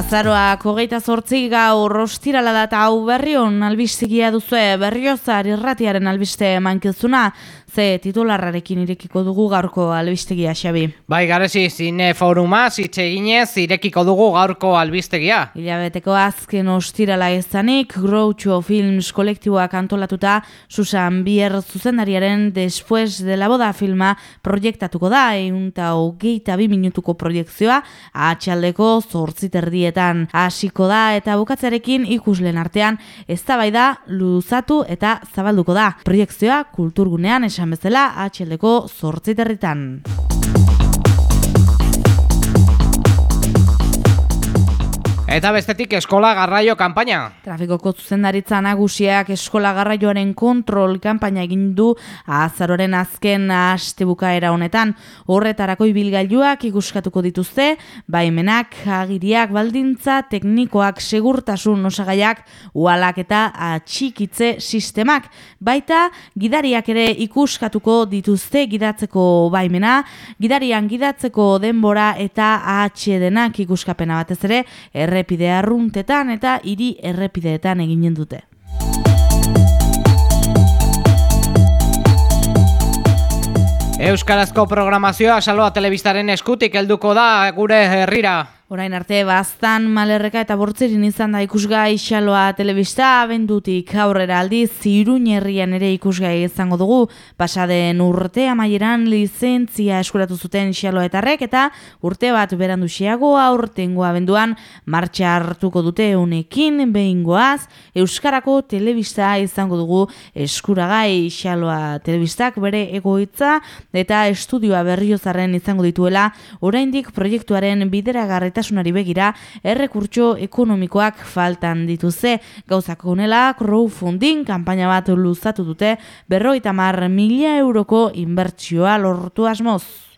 Azaroak hogeita zortzi gaur ostirala da eta hau berrion albistegia duzue berriozar irratiaren albiste mankizuna ze titularrarekin irekiko dugu gaurko albistegia xabi. Bai, garezi, zine foruma, zitxe ginez, irekiko dugu gaurko albistegia. Ilabeteko azken ostirala ezanik, Groucho Films kolektiboak antolatuta, Susan Bier zuzendariaren Después de la Boda filma proiektatuko da, eunta hogeita bi minutuko proiektzioa, atxaldeko zortziterdietan hasiko da, eta bukatzarekin ikuslen artean, ez da luzatu eta zabalduko da. Proiektzioa kulturgunean esan esan bezala atxeldeko zortziterritan. Eta bestetik eskola garraio kanpaina. Trafikoko zuzendaritza nagusiak eskola garraioaren kontrol kanpaina egin du azaroren azken astebukaera honetan. Horretarako ibilgailuak ikuskatuko dituzte, baimenak, agiriak, baldintza, teknikoak, segurtasun osagaiak, ualak eta atxikitze sistemak. Baita, gidariak ere ikuskatuko dituzte gidatzeko baimena, gidarian gidatzeko denbora eta atxedenak ikuskapena batez ere, erre errepide arruntetan eta hiri errepideetan eginen dute. Euskarazko programazioa saloa telebistaren eskutik helduko da gure herrira. Orain arte baztan malerreka eta bortzerin izan da ikusgai xaloa telebista abendutik aurrera aldi ziruñ herrian ere ikusgai izango dugu. Pasaden urte amaieran lizentzia eskuratu zuten xaloetarrek eta urte bat berandu xiago aurtengo abenduan martxa hartuko dute honekin behingoaz. Euskarako telebista izango dugu eskuragai xaloa telebistak bere egoitza eta estudioa berriozaren izango dituela. Oraindik proiektuaren bideragarreta gaitasunari begira errekurtso ekonomikoak faltan dituze. Gauzak honela, crowdfunding kanpaina bat luzatu dute berroita mar mila euroko inbertsioa lortu asmoz.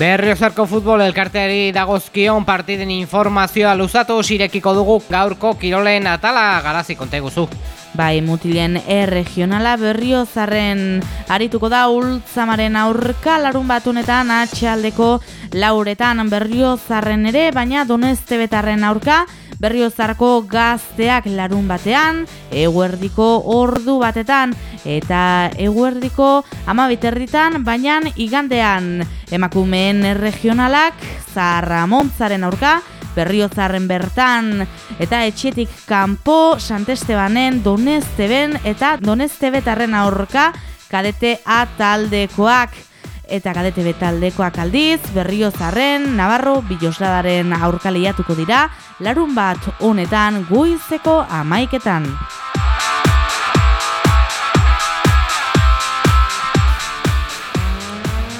Berriozarko futbol elkarteari dagozkion partiden informazioa luzatu zirekiko dugu gaurko kirolen atala garazi konteguzu. Bai, mutilen erregionala berriozarren arituko da ultzamaren aurka larun batunetan atxaldeko lauretan berriozarren ere, baina donezte betarren aurka berriozarko gazteak larun batean, eguerdiko ordu batetan, eta eguerdiko amabiterritan, baina igandean. Emakumeen regionalak, zarramontzaren aurka, berriozarren bertan, eta etxetik kanpo, santestebanen, donezteben, eta doneztebetarren aurka, kadete ataldekoak eta kadete betaldekoak aldiz, berrio zarren, Navarro, Bilosladaren aurkaliatuko dira, larun bat honetan guizeko amaiketan.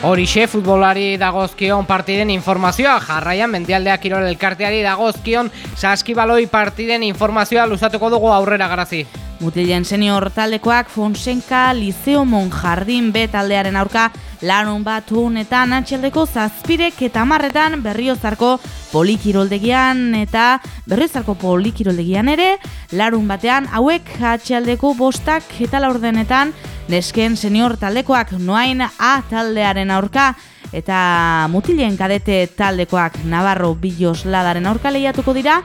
Horixe futbolari dagozkion partiden informazioa, jarraian mendialdeak irol elkarteari dagozkion saskibaloi partiden informazioa luzatuko dugu aurrera garazi. Mutilen senior taldekoak Fonsenka Liceo Monjardin B taldearen aurka lanun bat honetan atxaldeko zazpirek eta marretan berriozarko polikiroldegian eta berriozarko polikiroldegian ere larun batean hauek atxaldeko bostak eta laurdenetan nesken senior taldekoak noain A taldearen aurka eta mutilen kadete taldekoak Navarro Billos ladaren aurka lehiatuko dira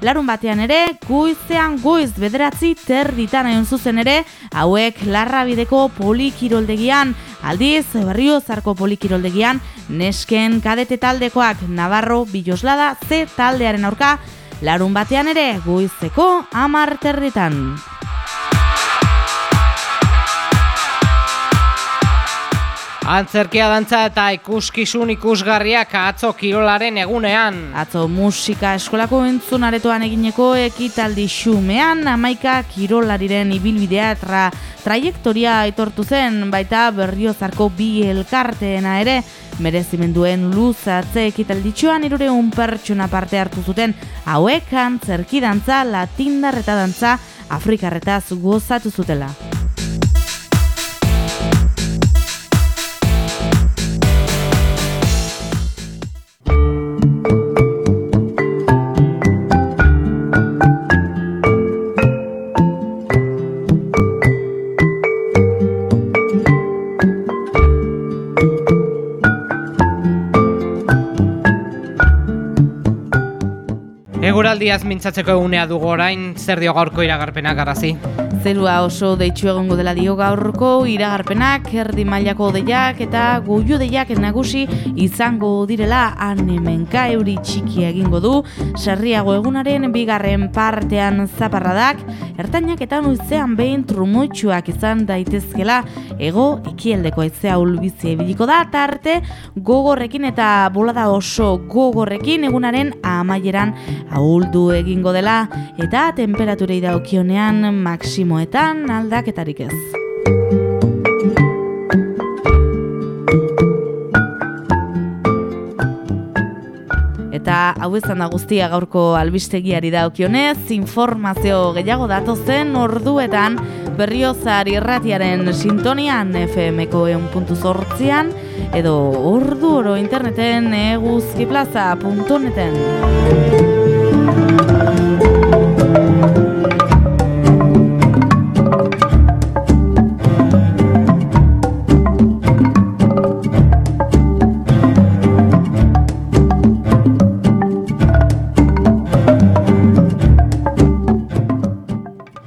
Larun batean ere, guizean guiz bederatzi terditan egon zuzen ere, hauek larrabideko polikiroldegian, aldiz, berrio zarko polikiroldegian, nesken kadete taldekoak Navarro Biloslada Z taldearen aurka, larun batean ere, guizeko amar Antzerkia dantza eta ikuskizun ikusgarriak atzo kirolaren egunean. Atzo musika eskolako entzun aretoan egineko ekitaldi xumean, amaika kirolariren ibilbidea tra, trajektoria aitortu zen, baita berriozarko bi elkarteena ere, merezimenduen luzatze ekitalditxoan irureun pertsona parte hartu zuten, hauek antzerki dantza, latindarreta dantza, afrikarretaz gozatu zutela. Eguraldiaz mintzatzeko egunea dugu orain, zer dio gaurko iragarpenak garazi? Zerua oso deitxu egongo dela dio gaurko iragarpenak, erdi mailako deiak eta goio deiak nagusi izango direla anemenka euri txiki egingo du, sarriago egunaren bigarren partean zaparradak, ertainak eta nuizean behin trumoitxuak izan daitezkela, ego ikieldeko ezea ulbizi ebiliko da, tarte gogorrekin eta bolada oso gogorrekin egunaren amaieran ahuldu egingo dela eta temperaturei daukionean maksimoetan aldaketarik ez. Eta hau izan da guztia gaurko albistegiari daukionez, informazio gehiago datozen orduetan berriozar irratiaren sintonian FM-ko eun puntu zortzian, edo ordu oro interneten eguzkiplaza.neten.